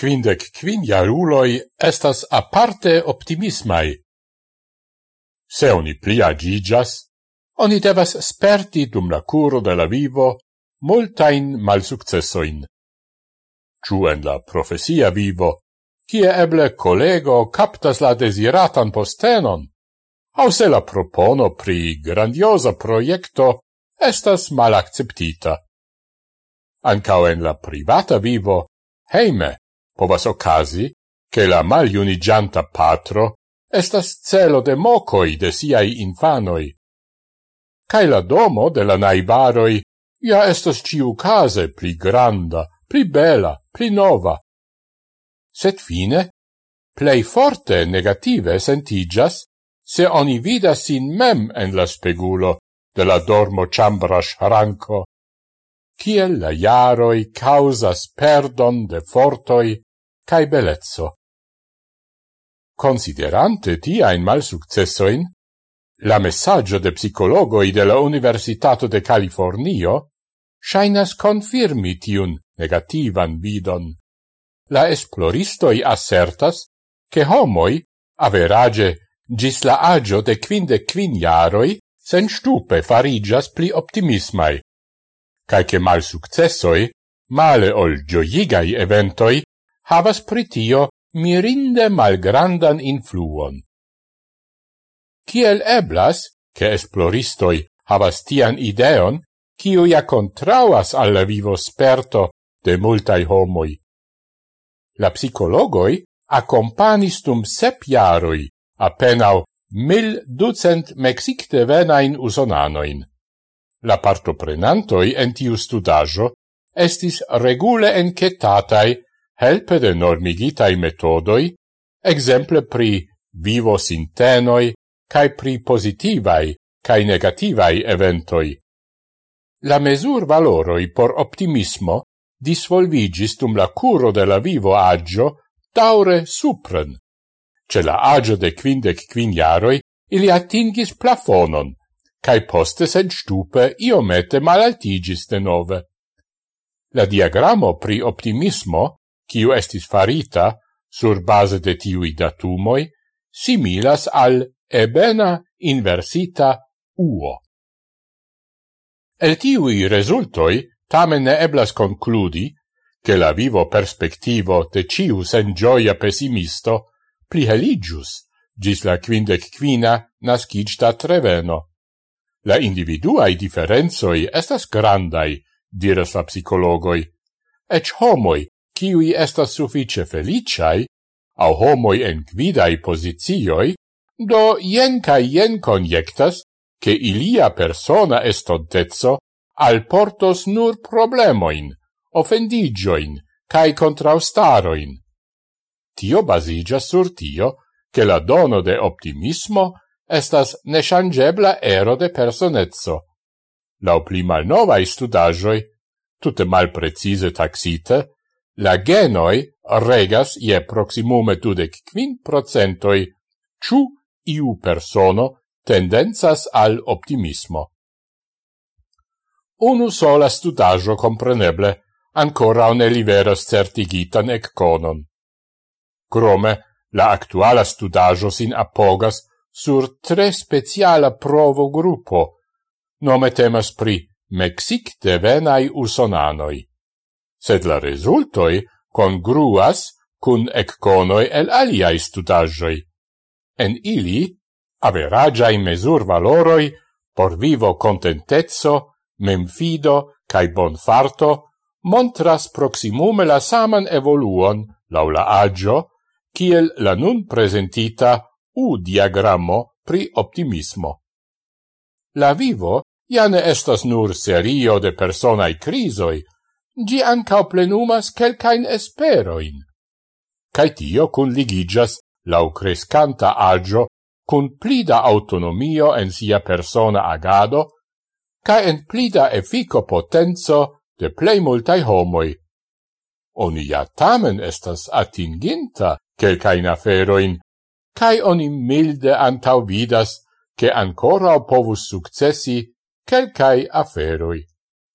quindec quin jaruloi estas aparte optimismai. Se oni pliagigas, oni devas sperti dum la curo de la vivo multain malsuccessoin. Ciu en la profesia vivo, kie eble collego captas la desiratan postenon, au se la propono pri grandiosa proiecto estas malacceptita. Ancao en la privata vivo, heime, povas ocasi che la maliunigianta patro estas celo de mocoi de siai infanoi. Cai la domo de la naibaroi ja estas ciu case pli granda, pli bela, pli nova. Set fine, plei forte negative sentigas se oni vidas sin mem en la spegulo de la dormo chambra shranco, kiel la jaroi causas perdon de fortoi cae bellezzo. Considerante tiaen malsuccessoin, la messaggio de psicologoi de la Universitato de Californio shainas confirmi tiun negativan vidon. La esploristoi assertas che homoi, average, gis la agio de quinde quin jaroi, sen stupe farigias pli optimismai, cae che mal successoi, male ol gioigai eventoi, havas pritio mirinde malgrandan influon. Kiel eblas, che esploristoi havas tian ideon, kiu ja contrauas alla vivo sperto de multai homoi. La psicologoi accompanis dum sep jaroi apenao mil ducent mexicte venain usonanoin. La partoprenantoi en tiu studajo estis regule encetatai helpe de normigitai metodoi, exemple pri vivosintenoi cae pri positivai cae negativai eventoi. La mesur valoroi por optimismo disvolvigis dum la curo de la vivo agio taure supren. Ce la agio de quindec quiniaroi ili atingis plafonon, cae poste sed stupe iomete malaltigis de nove. La diagramo pri optimismo kiu estis farita sur base de tiui datumoi, similas al ebena inversita uo. El tiui resultoi tamen ne eblas concludi che la vivo perspectivo de ciu sen gioia pessimisto priheligius gis la quindec quina nascigta treveno. La individuae differenzoi estas grandai, diras la psicologoi, ec homoi kiui estas suffice feliciai, au homoi en quidai posizioi, do jen ca jen conjectas, che ilia persona estontezzo alportos nur problemoin, offendigioin, cae contraustaroin. Tio basigia sur tio, che la dono de optimismo estas neshangebla ero de personezzo. Lau pli malnovae studagioi, tutte mal precise taxite, La genoi regas je proximume dudec quin procentoi, ciu iu persono tendenzas al optimismo. Unu sola studajo compreneble ancora un eliveros certigitan ecconon. Crome, la actuala studajo sin apogas sur tre speciala provo gruppo, nome temas pri Mexic devenai usonanoi sed la resultoi congruas cun ecconoi el aliai studagioi. En ili, averagiai mesur valoroi por vivo contentezzo, memfido cae bonfarto montras proximume la saman evoluon laula agio, kiel la nun presentita U-diagrammo pri optimismo. La vivo jane estas nur serio de personae crisoi, gi ancao plenumas quelcain esperoin. Cai tio cun ligigas lau crescanta agio cun plida autonomio en sia persona agado, ca en plida effico potenzo de plei multai homoi. Oni ja tamen estas atinginta quelcain aferoin, cae oni milde antau vidas che ancora povus successi quelcae aferoi.